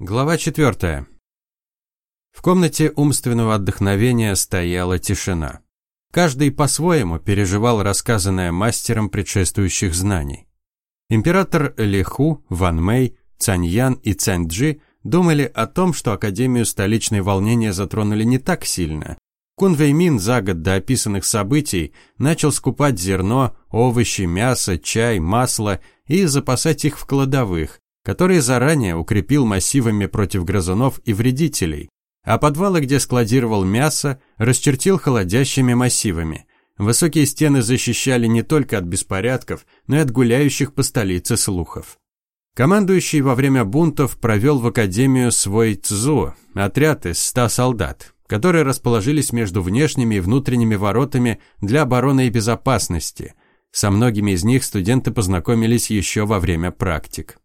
Глава 4. В комнате умственного отдохновения стояла тишина. Каждый по-своему переживал рассказанное мастером предшествующих знаний. Император Лиху, Ван Мэй, Цаньян и Цаньджи думали о том, что Академию столичной волнения затронули не так сильно. Кун Вэймин за год до описанных событий начал скупать зерно, овощи, мясо, чай, масло и запасать их в кладовых, которые заранее укрепил массивами против грызунов и вредителей, а подвалы, где складировал мясо, расчертил холодящими массивами. Высокие стены защищали не только от беспорядков, но и от гуляющих по столице слухов. Командующий во время бунтов провел в академию свой ЦЗУ, отряд из ста солдат, которые расположились между внешними и внутренними воротами для обороны и безопасности. Со многими из них студенты познакомились еще во время практик.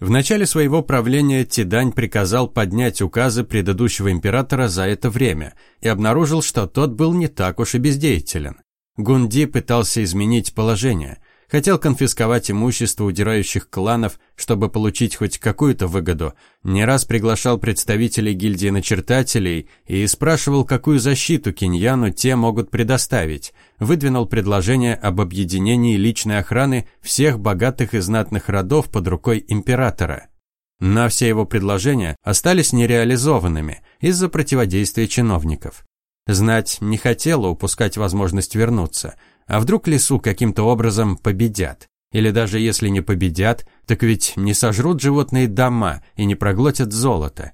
В начале своего правления Тидань приказал поднять указы предыдущего императора за это время и обнаружил, что тот был не так уж и бездеятелен. Гунди пытался изменить положение, хотел конфисковать имущество удирающих кланов, чтобы получить хоть какую-то выгоду, не раз приглашал представителей гильдии начертателей и спрашивал, какую защиту Киньяну те могут предоставить, выдвинул предложение об объединении личной охраны всех богатых и знатных родов под рукой императора. Но все его предложения остались нереализованными из-за противодействия чиновников. Знать не хотела упускать возможность вернуться, а вдруг лесу каким-то образом победят. Или даже если не победят, так ведь не сожрут животные дома и не проглотят золото.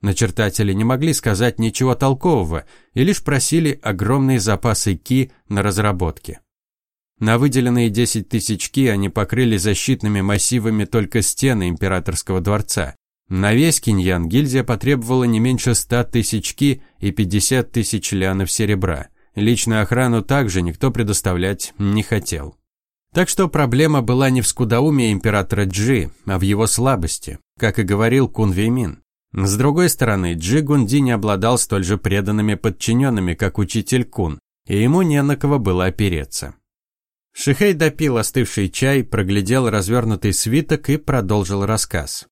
Начертатели не могли сказать ничего толкового и лишь просили огромные запасы ки на разработки. На выделенные 10 тысяч ки они покрыли защитными массивами только стены императорского дворца. На весь киньян гильдия потребовала не меньше 100 тысяч ки и 50 тысяч лянов серебра. Личную охрану также никто предоставлять не хотел. Так что проблема была не в скудоумии императора Джи, а в его слабости, как и говорил Кун Веймин. С другой стороны, Джи Гунди не обладал столь же преданными подчиненными, как учитель Кун, и ему не на кого было опереться. Шихей допил остывший чай, проглядел развернутый свиток и продолжил рассказ.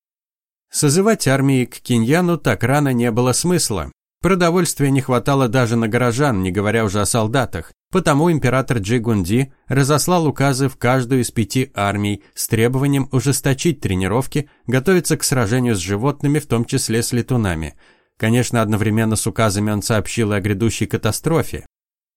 Созывать армии к Киньяну так рано не было смысла. Продовольствия не хватало даже на горожан, не говоря уже о солдатах, потому император Джигунди разослал указы в каждую из пяти армий с требованием ужесточить тренировки, готовиться к сражению с животными, в том числе с летунами. Конечно, одновременно с указами он сообщил и о грядущей катастрофе.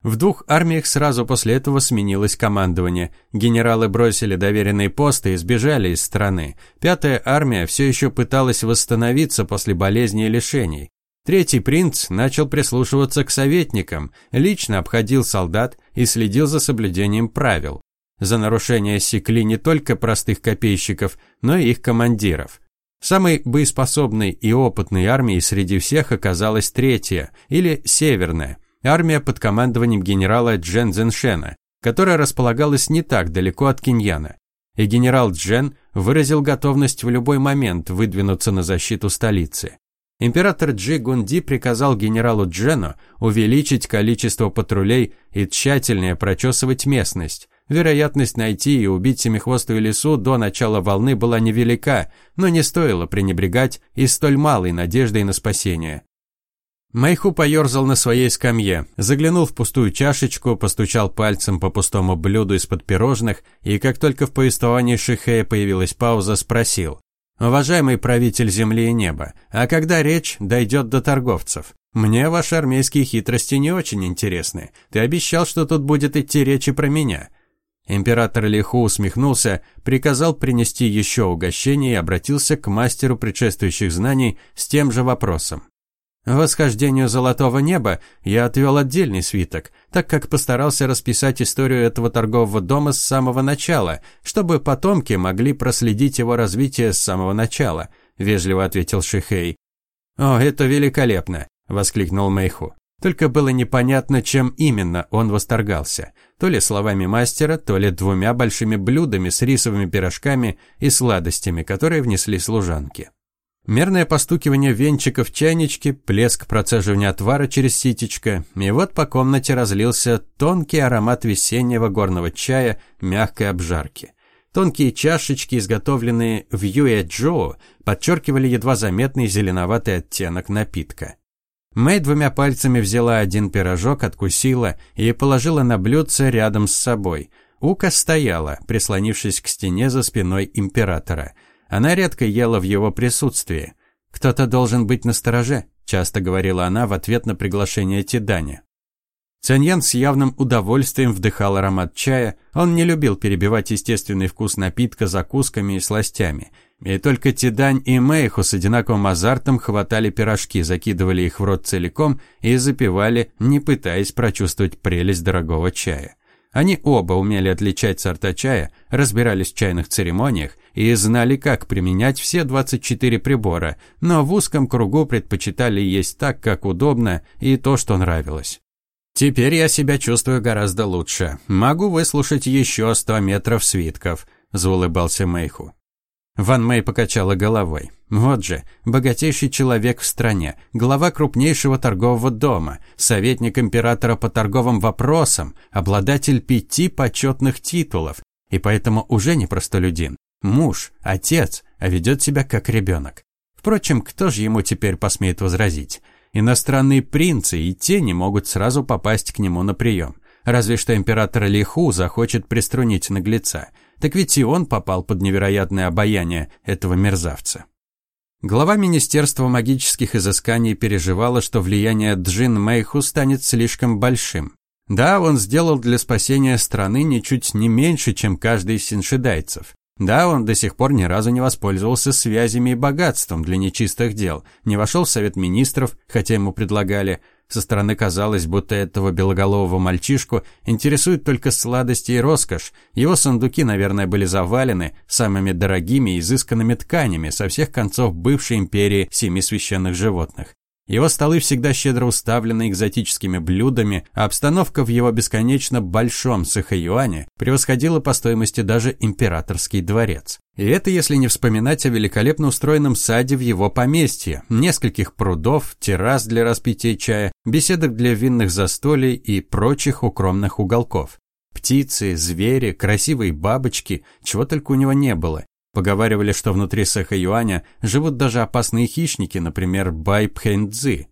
В двух армиях сразу после этого сменилось командование. Генералы бросили доверенные посты и сбежали из страны. Пятая армия все еще пыталась восстановиться после болезни и лишений. Третий принц начал прислушиваться к советникам, лично обходил солдат и следил за соблюдением правил. За нарушение секли не только простых копейщиков, но и их командиров. Самой боеспособной и опытной армией среди всех оказалась третья, или северная, армия под командованием генерала Джен Зеншена, которая располагалась не так далеко от Киньяна. И генерал Джен выразил готовность в любой момент выдвинуться на защиту столицы. Император Джи Гунди приказал генералу Джену увеличить количество патрулей и тщательнее прочесывать местность. Вероятность найти и убить семихвостую лису до начала волны была невелика, но не стоило пренебрегать и столь малой надеждой на спасение. Майху поерзал на своей скамье, заглянул в пустую чашечку, постучал пальцем по пустому блюду из-под пирожных и, как только в повествовании Шихея появилась пауза, спросил. Уважаемый правитель земли и неба, а когда речь дойдет до торговцев? Мне ваши армейские хитрости не очень интересны. Ты обещал, что тут будет идти речь и про меня. Император Лиху усмехнулся, приказал принести еще угощение и обратился к мастеру предшествующих знаний с тем же вопросом. Восхождению золотого неба я отвел отдельный свиток, так как постарался расписать историю этого торгового дома с самого начала, чтобы потомки могли проследить его развитие с самого начала, вежливо ответил Шихей. О, это великолепно, воскликнул Мэйху. Только было непонятно, чем именно он восторгался. То ли словами мастера, то ли двумя большими блюдами с рисовыми пирожками и сладостями, которые внесли служанки. Мерное постукивание венчиков в чайничке, плеск процеживания отвара через ситечко, и вот по комнате разлился тонкий аромат весеннего горного чая, мягкой обжарки. Тонкие чашечки, изготовленные в Юэ-Джоу, подчеркивали едва заметный зеленоватый оттенок напитка. Мэй двумя пальцами взяла один пирожок, откусила и положила на блюдце рядом с собой. Ука стояла, прислонившись к стене за спиной императора. Она редко ела в его присутствии. «Кто-то должен быть настороже», – часто говорила она в ответ на приглашение Тидани. Цаньян с явным удовольствием вдыхал аромат чая. Он не любил перебивать естественный вкус напитка закусками и сластями. И только Тидань и Мэйху с одинаковым азартом хватали пирожки, закидывали их в рот целиком и запивали, не пытаясь прочувствовать прелесть дорогого чая. Они оба умели отличать сорта чая, разбирались в чайных церемониях и знали, как применять все 24 прибора, но в узком кругу предпочитали есть так, как удобно, и то, что нравилось. Теперь я себя чувствую гораздо лучше. Могу выслушать еще сто метров свитков, заулыбался Мэйху. Ван Мэй покачала головой. Вот же, богатейший человек в стране, глава крупнейшего торгового дома, советник императора по торговым вопросам, обладатель пяти почетных титулов, и поэтому уже не простолюдин. Муж, отец, а ведет себя как ребенок. Впрочем, кто же ему теперь посмеет возразить? Иностранные принцы и те не могут сразу попасть к нему на прием. Разве что император Лиху захочет приструнить наглеца. Так ведь и он попал под невероятное обаяние этого мерзавца. Глава Министерства магических изысканий переживала, что влияние Джин Мэйху станет слишком большим. Да, он сделал для спасения страны ничуть не меньше, чем каждый из синшидайцев. Да, он до сих пор ни разу не воспользовался связями и богатством для нечистых дел, не вошел в Совет Министров, хотя ему предлагали. Со стороны казалось, будто этого белоголового мальчишку интересует только сладости и роскошь. Его сундуки, наверное, были завалены самыми дорогими и изысканными тканями со всех концов бывшей империи семи священных животных. Его столы всегда щедро уставлены экзотическими блюдами, а обстановка в его бесконечно большом Сахаюане превосходила по стоимости даже императорский дворец. И это если не вспоминать о великолепно устроенном саде в его поместье, нескольких прудов, террас для распития чая, беседок для винных застолий и прочих укромных уголков. Птицы, звери, красивые бабочки, чего только у него не было. Поговаривали, что внутри Юаня живут даже опасные хищники, например, Бай Пхэнцзы.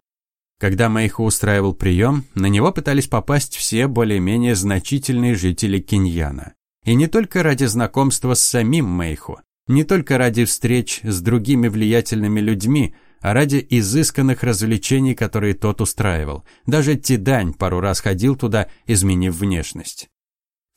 Когда Мэйху устраивал прием, на него пытались попасть все более-менее значительные жители Киньяна. И не только ради знакомства с самим Мэйху, не только ради встреч с другими влиятельными людьми, а ради изысканных развлечений, которые тот устраивал. Даже Тидань пару раз ходил туда, изменив внешность.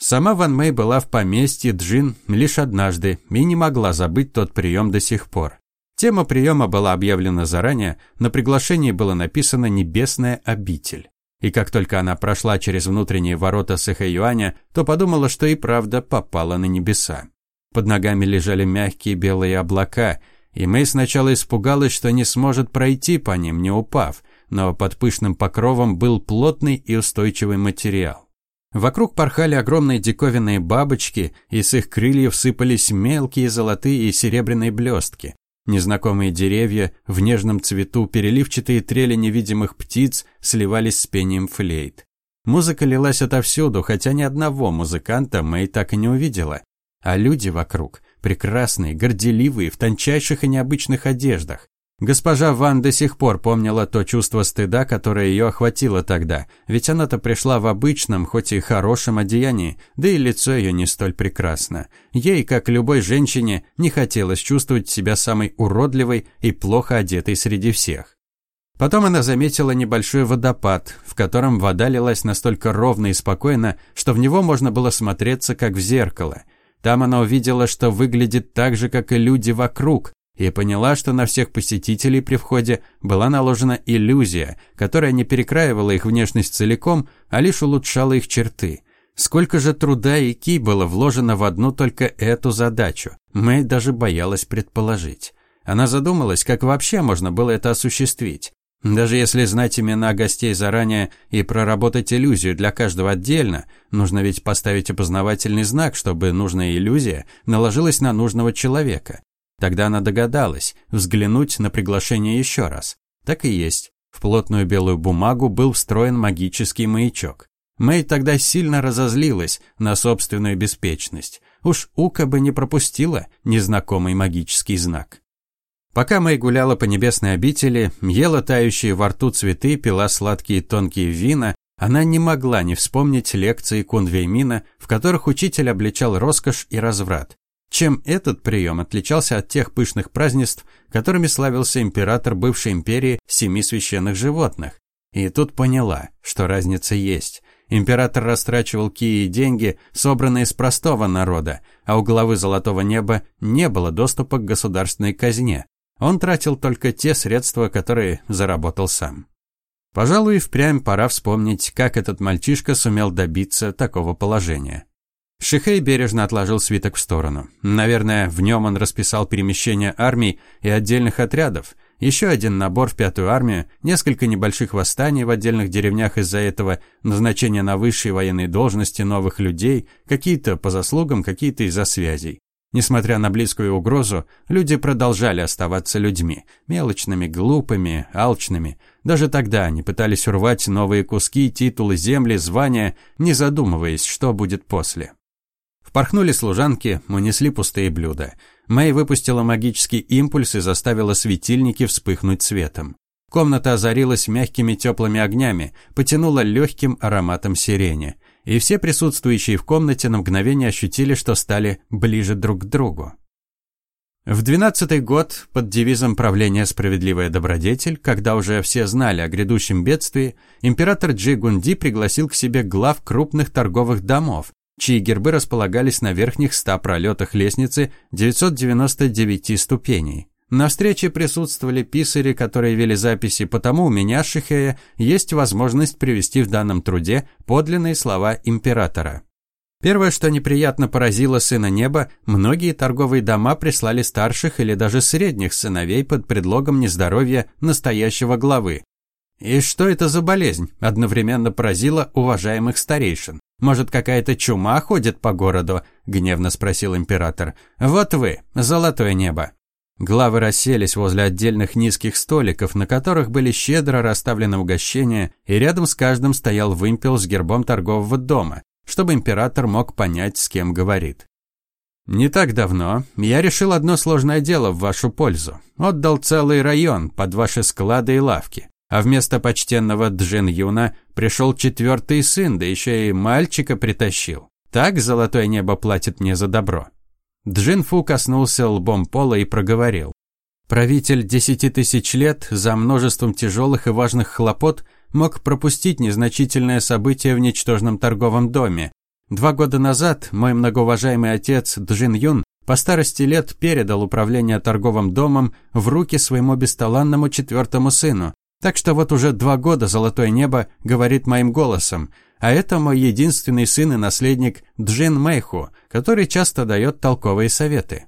Сама Ван Мэй была в поместье Джин лишь однажды и не могла забыть тот прием до сих пор. Тема приема была объявлена заранее, на приглашении было написано «Небесная обитель». И как только она прошла через внутренние ворота Сэхэюаня, то подумала, что и правда попала на небеса. Под ногами лежали мягкие белые облака, и Мэй сначала испугалась, что не сможет пройти по ним, не упав, но под пышным покровом был плотный и устойчивый материал. Вокруг порхали огромные диковинные бабочки, и с их крыльев сыпались мелкие золотые и серебряные блестки. Незнакомые деревья в нежном цвету, переливчатые трели невидимых птиц сливались с пением флейт. Музыка лилась отовсюду, хотя ни одного музыканта Мэй так и не увидела. А люди вокруг, прекрасные, горделивые, в тончайших и необычных одеждах. Госпожа Ван до сих пор помнила то чувство стыда, которое ее охватило тогда, ведь она-то пришла в обычном, хоть и хорошем одеянии, да и лицо ее не столь прекрасно. Ей, как любой женщине, не хотелось чувствовать себя самой уродливой и плохо одетой среди всех. Потом она заметила небольшой водопад, в котором вода лилась настолько ровно и спокойно, что в него можно было смотреться, как в зеркало. Там она увидела, что выглядит так же, как и люди вокруг, и поняла, что на всех посетителей при входе была наложена иллюзия, которая не перекраивала их внешность целиком, а лишь улучшала их черты. Сколько же труда и ки было вложено в одну только эту задачу, Мэй даже боялась предположить. Она задумалась, как вообще можно было это осуществить. Даже если знать имена гостей заранее и проработать иллюзию для каждого отдельно, нужно ведь поставить опознавательный знак, чтобы нужная иллюзия наложилась на нужного человека. Тогда она догадалась взглянуть на приглашение еще раз. Так и есть. В плотную белую бумагу был встроен магический маячок. Мэй тогда сильно разозлилась на собственную беспечность. Уж Ука бы не пропустила незнакомый магический знак. Пока Мэй гуляла по небесной обители, ела тающие во рту цветы, пила сладкие тонкие вина, она не могла не вспомнить лекции Кунвеймина, в которых учитель обличал роскошь и разврат. Чем этот прием отличался от тех пышных празднеств, которыми славился император бывшей империи семи священных животных? И тут поняла, что разница есть. Император растрачивал кии и деньги, собранные с простого народа, а у главы Золотого Неба не было доступа к государственной казне. Он тратил только те средства, которые заработал сам. Пожалуй, впрямь пора вспомнить, как этот мальчишка сумел добиться такого положения. Шихей бережно отложил свиток в сторону. Наверное, в нем он расписал перемещение армий и отдельных отрядов, еще один набор в пятую армию, несколько небольших восстаний в отдельных деревнях из-за этого, назначение на высшие военные должности новых людей, какие-то по заслугам, какие-то из-за связей. Несмотря на близкую угрозу, люди продолжали оставаться людьми, мелочными, глупыми, алчными. Даже тогда они пытались урвать новые куски, титулы, земли, звания, не задумываясь, что будет после. Впорхнули служанки, унесли пустые блюда. Мэй выпустила магический импульс и заставила светильники вспыхнуть светом. Комната озарилась мягкими теплыми огнями, потянула легким ароматом сирени. И все присутствующие в комнате на мгновение ощутили, что стали ближе друг к другу. В двенадцатый год, под девизом правления «Справедливая добродетель», когда уже все знали о грядущем бедствии, император Джи Гунди пригласил к себе глав крупных торговых домов, чьи гербы располагались на верхних ста пролетах лестницы 999 ступеней. На встрече присутствовали писари, которые вели записи, потому у меня, Шихея, есть возможность привести в данном труде подлинные слова императора. Первое, что неприятно поразило сына неба, многие торговые дома прислали старших или даже средних сыновей под предлогом нездоровья настоящего главы. И что это за болезнь? Одновременно поразила уважаемых старейшин. Может, какая-то чума ходит по городу? Гневно спросил император. Вот вы, золотое небо. Главы расселись возле отдельных низких столиков, на которых были щедро расставлены угощения, и рядом с каждым стоял вымпел с гербом торгового дома, чтобы император мог понять, с кем говорит. Не так давно я решил одно сложное дело в вашу пользу. Отдал целый район под ваши склады и лавки а вместо почтенного Джин Юна пришел четвертый сын, да еще и мальчика притащил. Так золотое небо платит мне за добро. Джин Фу коснулся лбом пола и проговорил. Правитель десяти тысяч лет за множеством тяжелых и важных хлопот мог пропустить незначительное событие в ничтожном торговом доме. Два года назад мой многоуважаемый отец Джин Юн по старости лет передал управление торговым домом в руки своему бесталанному четвертому сыну, так что вот уже два года «Золотое небо» говорит моим голосом, а это мой единственный сын и наследник Джин Мэйху, который часто дает толковые советы.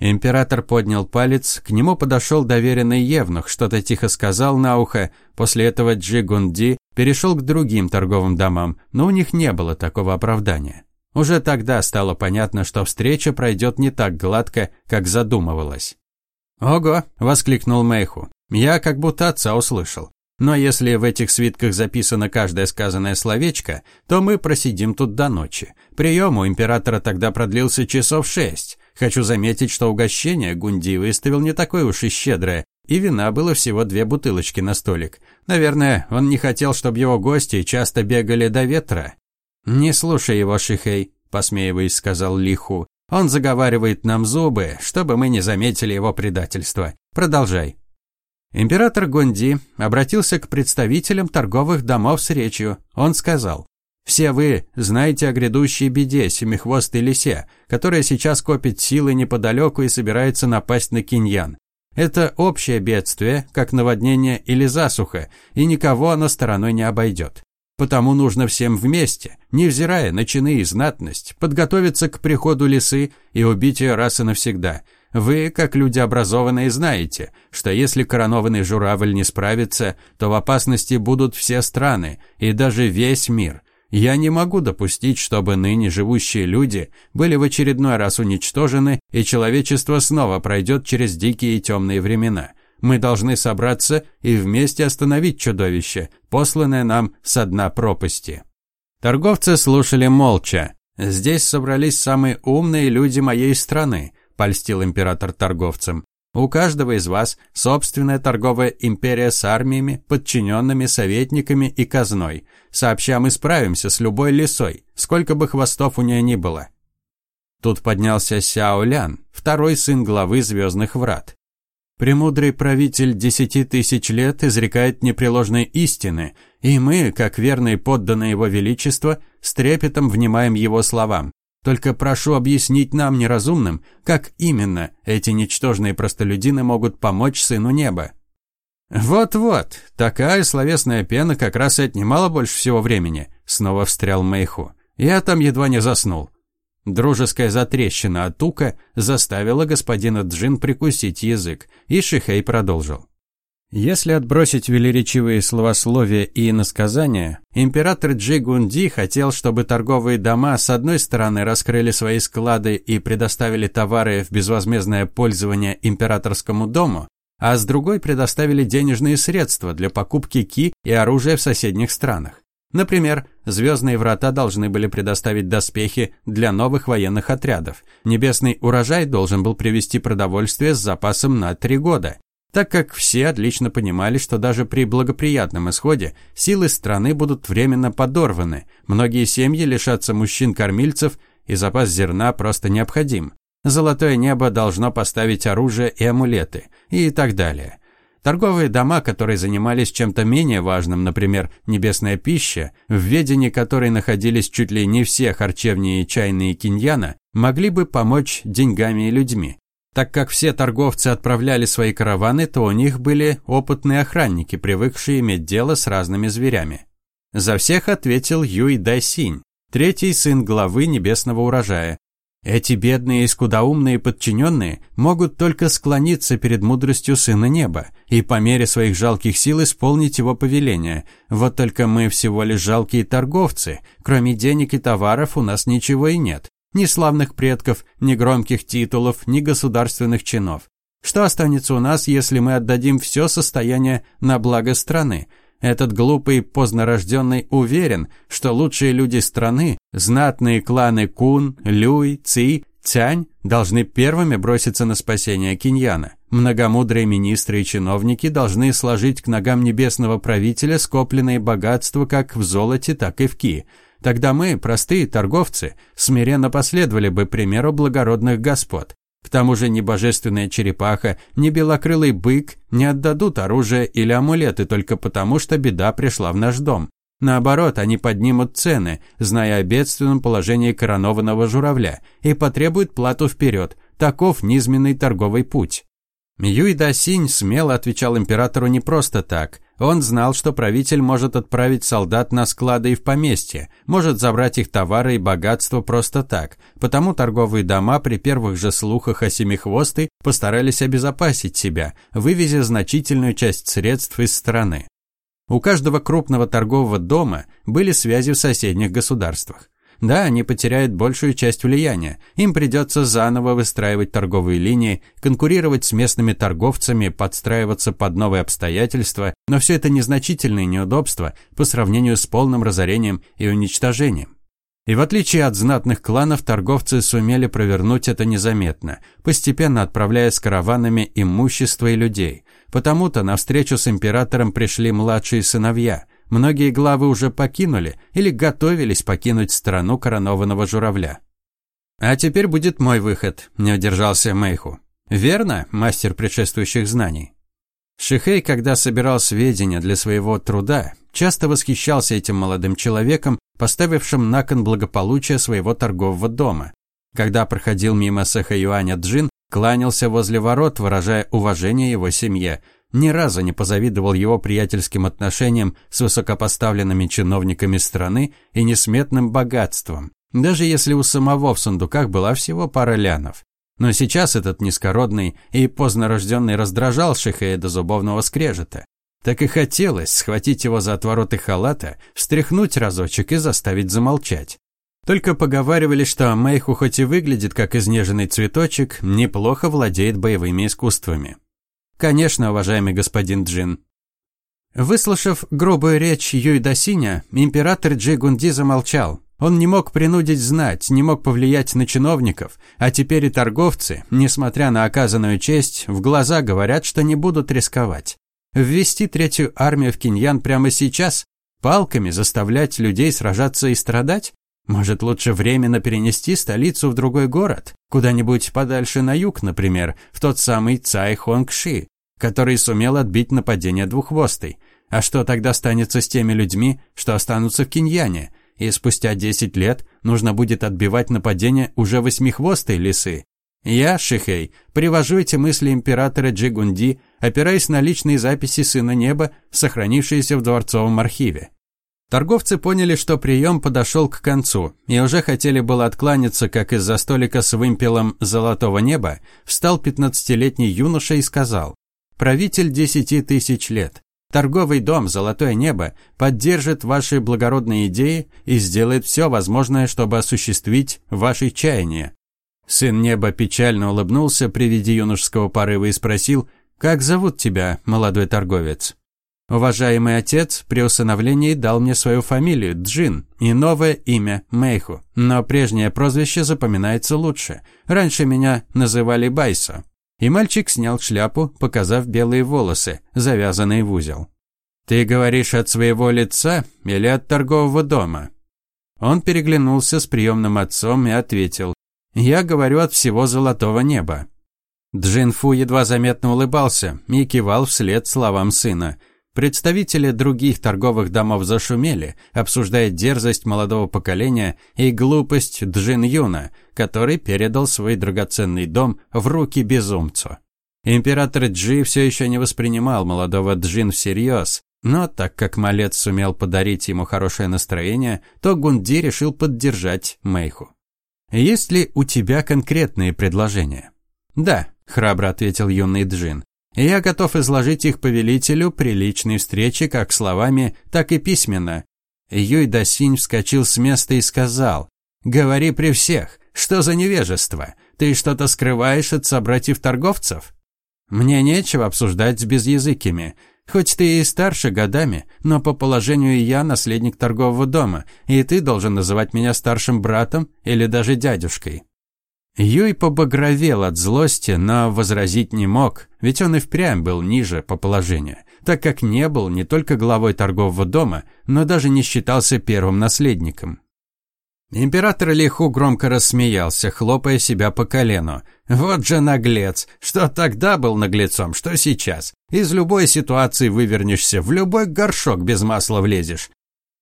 Император поднял палец, к нему подошел доверенный Евнух, что-то тихо сказал на ухо, после этого Джи Гунди перешел к другим торговым домам, но у них не было такого оправдания. Уже тогда стало понятно, что встреча пройдет не так гладко, как задумывалось. «Ого!» – воскликнул Мэйху. Я как будто отца услышал. Но если в этих свитках записано каждое сказанное словечко, то мы просидим тут до ночи. Прием у императора тогда продлился часов шесть. Хочу заметить, что угощение Гунди выставил не такое уж и щедрое, и вина было всего две бутылочки на столик. Наверное, он не хотел, чтобы его гости часто бегали до ветра. «Не слушай его, Шихей», – посмеиваясь, сказал Лиху. «Он заговаривает нам зубы, чтобы мы не заметили его предательства. Продолжай». Император Гонди обратился к представителям торговых домов с речью. Он сказал, «Все вы знаете о грядущей беде семихвостой лисе, которая сейчас копит силы неподалеку и собирается напасть на Киньян. Это общее бедствие, как наводнение или засуха, и никого оно стороной не обойдет. Потому нужно всем вместе, невзирая на чины и знатность, подготовиться к приходу лисы и убить ее раз и навсегда – вы, как люди образованные, знаете, что если коронованный журавль не справится, то в опасности будут все страны и даже весь мир. Я не могу допустить, чтобы ныне живущие люди были в очередной раз уничтожены, и человечество снова пройдет через дикие и темные времена. Мы должны собраться и вместе остановить чудовище, посланное нам со дна пропасти. Торговцы слушали молча. «Здесь собрались самые умные люди моей страны», – польстил император торговцам. «У каждого из вас собственная торговая империя с армиями, подчиненными, советниками и казной. Сообща мы справимся с любой лесой, сколько бы хвостов у нее ни было». Тут поднялся Сяо Лян, второй сын главы Звездных Врат. Премудрый правитель десяти тысяч лет изрекает непреложные истины, и мы, как верные подданные его величества, с трепетом внимаем его словам. Только прошу объяснить нам, неразумным, как именно эти ничтожные простолюдины могут помочь сыну неба. Вот-вот, такая словесная пена как раз и отнимала больше всего времени, снова встрял Мэйху. Я там едва не заснул. Дружеская затрещина от Тука заставила господина Джин прикусить язык, и Шихей продолжил. Если отбросить велеречивые словословия и иносказания, император Джигунди хотел, чтобы торговые дома с одной стороны раскрыли свои склады и предоставили товары в безвозмездное пользование императорскому дому, а с другой предоставили денежные средства для покупки ки и оружия в соседних странах. Например, Звездные врата должны были предоставить доспехи для новых военных отрядов. Небесный урожай должен был привести продовольствие с запасом на три года. Так как все отлично понимали, что даже при благоприятном исходе силы страны будут временно подорваны, многие семьи лишатся мужчин-кормильцев, и запас зерна просто необходим. Золотое небо должно поставить оружие и амулеты, и так далее. Торговые дома, которые занимались чем-то менее важным, например, небесная пища, в ведении которой находились чуть ли не все харчевни и чайные киньяна, могли бы помочь деньгами и людьми. Так как все торговцы отправляли свои караваны, то у них были опытные охранники, привыкшие иметь дело с разными зверями. За всех ответил Юй Дайсинь, третий сын главы небесного урожая, эти бедные и скудоумные подчиненные могут только склониться перед мудростью Сына Неба и по мере своих жалких сил исполнить его повеление. Вот только мы всего лишь жалкие торговцы, кроме денег и товаров у нас ничего и нет. Ни славных предков, ни громких титулов, ни государственных чинов. Что останется у нас, если мы отдадим все состояние на благо страны? Этот глупый позднорожденный уверен, что лучшие люди страны, знатные кланы Кун, Люй, Ци, Цянь, должны первыми броситься на спасение Киньяна. Многомудрые министры и чиновники должны сложить к ногам небесного правителя скопленные богатства как в золоте, так и в ки. Тогда мы, простые торговцы, смиренно последовали бы примеру благородных господ. К тому же ни божественная черепаха, ни белокрылый бык не отдадут оружие или амулеты только потому, что беда пришла в наш дом. Наоборот, они поднимут цены, зная о бедственном положении коронованного журавля, и потребуют плату вперед. Таков низменный торговый путь. Юйда Синь смело отвечал императору не просто так. Он знал, что правитель может отправить солдат на склады и в поместье, может забрать их товары и богатство просто так. Потому торговые дома при первых же слухах о Семихвостой постарались обезопасить себя, вывезя значительную часть средств из страны. У каждого крупного торгового дома были связи в соседних государствах. Да, они потеряют большую часть влияния. Им придется заново выстраивать торговые линии, конкурировать с местными торговцами, подстраиваться под новые обстоятельства, но все это незначительные неудобства по сравнению с полным разорением и уничтожением. И в отличие от знатных кланов, торговцы сумели провернуть это незаметно, постепенно отправляя с караванами имущество и людей. Потому-то на встречу с императором пришли младшие сыновья – Многие главы уже покинули или готовились покинуть страну коронованного журавля. «А теперь будет мой выход», – не удержался Мэйху. «Верно, мастер предшествующих знаний?» Шихей, когда собирал сведения для своего труда, часто восхищался этим молодым человеком, поставившим на кон благополучие своего торгового дома. Когда проходил мимо Сэха Джин, кланялся возле ворот, выражая уважение его семье – ни разу не позавидовал его приятельским отношениям с высокопоставленными чиновниками страны и несметным богатством, даже если у самого в сундуках была всего пара лянов. Но сейчас этот низкородный и поздно рожденный раздражал Шихея до зубовного скрежета. Так и хотелось схватить его за отвороты халата, встряхнуть разочек и заставить замолчать. Только поговаривали, что Мэйху хоть и выглядит как изнеженный цветочек, неплохо владеет боевыми искусствами. Конечно, уважаемый господин Джин. Выслушав грубую речь Юйдасиня, император Джигунди замолчал. Он не мог принудить знать, не мог повлиять на чиновников, а теперь и торговцы, несмотря на оказанную честь, в глаза говорят, что не будут рисковать. Ввести третью армию в Киньян прямо сейчас? Палками заставлять людей сражаться и страдать? Может, лучше временно перенести столицу в другой город? Куда-нибудь подальше на юг, например, в тот самый Цай Хонгши, который сумел отбить нападение двуххвостой. А что тогда станется с теми людьми, что останутся в Киньяне? И спустя 10 лет нужно будет отбивать нападение уже восьмихвостой лисы. Я, Шихей, привожу эти мысли императора Джигунди, опираясь на личные записи Сына Неба, сохранившиеся в дворцовом архиве. Торговцы поняли, что прием подошел к концу, и уже хотели было откланяться, как из-за столика с вымпелом золотого неба встал пятнадцатилетний юноша и сказал «Правитель десяти тысяч лет, торговый дом «Золотое небо» поддержит ваши благородные идеи и сделает все возможное, чтобы осуществить ваши чаяния». Сын неба печально улыбнулся при виде юношеского порыва и спросил «Как зовут тебя, молодой торговец?» Уважаемый отец при усыновлении дал мне свою фамилию Джин и новое имя Мэйху, но прежнее прозвище запоминается лучше. Раньше меня называли Байсо. И мальчик снял шляпу, показав белые волосы, завязанные в узел. «Ты говоришь от своего лица или от торгового дома?» Он переглянулся с приемным отцом и ответил, «Я говорю от всего золотого неба». Джинфу едва заметно улыбался и кивал вслед словам сына – Представители других торговых домов зашумели, обсуждая дерзость молодого поколения и глупость Джин Юна, который передал свой драгоценный дом в руки безумцу. Император Джи все еще не воспринимал молодого Джин всерьез, но так как малец сумел подарить ему хорошее настроение, то Гунди решил поддержать Мэйху. «Есть ли у тебя конкретные предложения?» «Да», – храбро ответил юный Джин я готов изложить их повелителю при личной встрече как словами, так и письменно. Юй Дасинь вскочил с места и сказал, «Говори при всех, что за невежество? Ты что-то скрываешь от собратьев-торговцев?» «Мне нечего обсуждать с безязыкими. Хоть ты и старше годами, но по положению я наследник торгового дома, и ты должен называть меня старшим братом или даже дядюшкой. Юй побагровел от злости, но возразить не мог, ведь он и впрямь был ниже по положению, так как не был не только главой торгового дома, но даже не считался первым наследником. Император Лиху громко рассмеялся, хлопая себя по колену. «Вот же наглец! Что тогда был наглецом, что сейчас? Из любой ситуации вывернешься, в любой горшок без масла влезешь».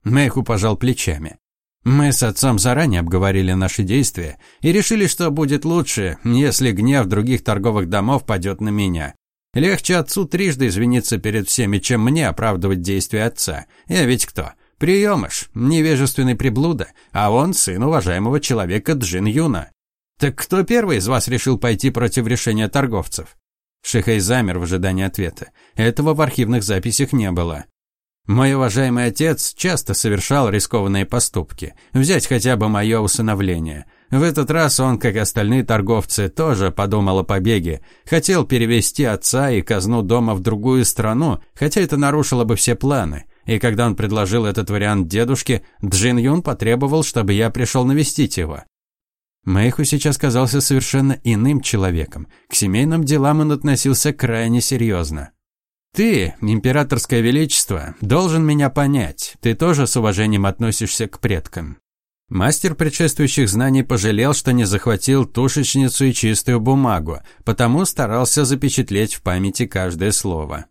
Мэйху пожал плечами. Мы с отцом заранее обговорили наши действия и решили, что будет лучше, если гнев других торговых домов падет на меня. Легче отцу трижды извиниться перед всеми, чем мне оправдывать действия отца. Я ведь кто? Приемыш, невежественный приблуда, а он сын уважаемого человека Джин Юна. Так кто первый из вас решил пойти против решения торговцев? Шихай замер в ожидании ответа. Этого в архивных записях не было. Мой уважаемый отец часто совершал рискованные поступки. Взять хотя бы мое усыновление. В этот раз он, как остальные торговцы, тоже подумал о побеге. Хотел перевести отца и казну дома в другую страну, хотя это нарушило бы все планы. И когда он предложил этот вариант дедушке, Джин Юн потребовал, чтобы я пришел навестить его. Мэйху сейчас казался совершенно иным человеком. К семейным делам он относился крайне серьезно. Ты, императорское величество, должен меня понять. Ты тоже с уважением относишься к предкам. Мастер предшествующих знаний пожалел, что не захватил тушечницу и чистую бумагу, потому старался запечатлеть в памяти каждое слово.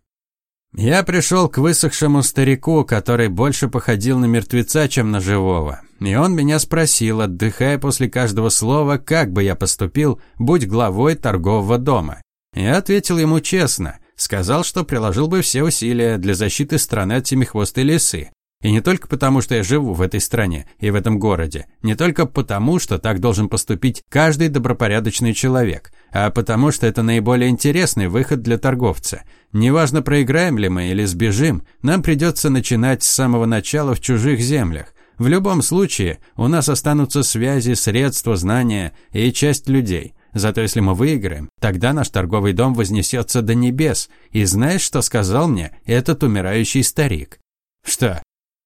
Я пришел к высохшему старику, который больше походил на мертвеца, чем на живого. И он меня спросил, отдыхая после каждого слова, как бы я поступил, будь главой торгового дома. Я ответил ему честно – Сказал, что приложил бы все усилия для защиты страны от семихвостой лисы. И не только потому, что я живу в этой стране и в этом городе, не только потому, что так должен поступить каждый добропорядочный человек, а потому, что это наиболее интересный выход для торговца. Неважно, проиграем ли мы или сбежим, нам придется начинать с самого начала в чужих землях. В любом случае, у нас останутся связи, средства, знания и часть людей. Зато если мы выиграем, тогда наш торговый дом вознесется до небес. И знаешь, что сказал мне этот умирающий старик? Что?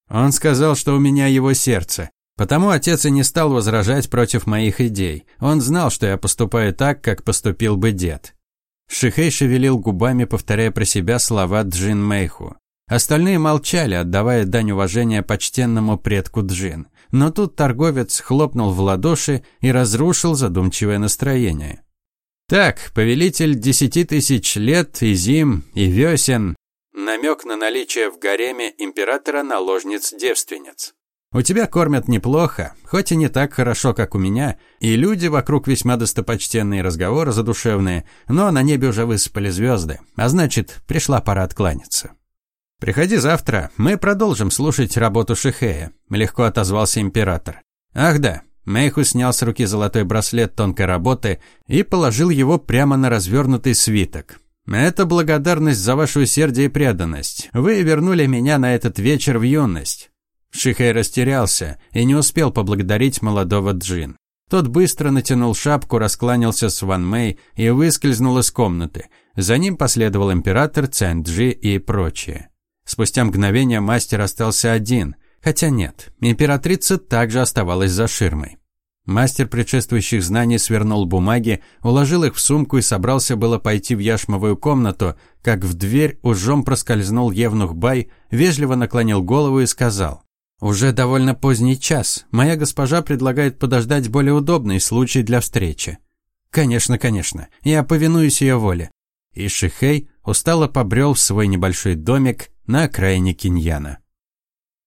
Он сказал, что у меня его сердце. Потому отец и не стал возражать против моих идей. Он знал, что я поступаю так, как поступил бы дед. Шихей шевелил губами, повторяя про себя слова Джин Мэйху. Остальные молчали, отдавая дань уважения почтенному предку Джин. Но тут торговец хлопнул в ладоши и разрушил задумчивое настроение. «Так, повелитель десяти тысяч лет и зим, и весен». Намек на наличие в гареме императора наложниц-девственниц. У тебя кормят неплохо, хоть и не так хорошо, как у меня, и люди вокруг весьма достопочтенные, разговоры задушевные, но на небе уже высыпали звезды, а значит, пришла пора откланяться. «Приходи завтра, мы продолжим слушать работу Шихея», – легко отозвался император. «Ах да». Мейху снял с руки золотой браслет тонкой работы и положил его прямо на развернутый свиток. «Это благодарность за вашу усердие и преданность. Вы вернули меня на этот вечер в юность». Шихей растерялся и не успел поблагодарить молодого Джин. Тот быстро натянул шапку, раскланялся с Ван Мэй и выскользнул из комнаты. За ним последовал император, Цянь-Джи и прочие. Спустя мгновение мастер остался один. Хотя нет, императрица также оставалась за ширмой. Мастер предшествующих знаний свернул бумаги, уложил их в сумку и собрался было пойти в яшмовую комнату, как в дверь ужом проскользнул Евнух Бай, вежливо наклонил голову и сказал. «Уже довольно поздний час. Моя госпожа предлагает подождать более удобный случай для встречи». «Конечно, конечно. Я повинуюсь ее воле». И Шихей устало побрел в свой небольшой домик на окраине Киньяна.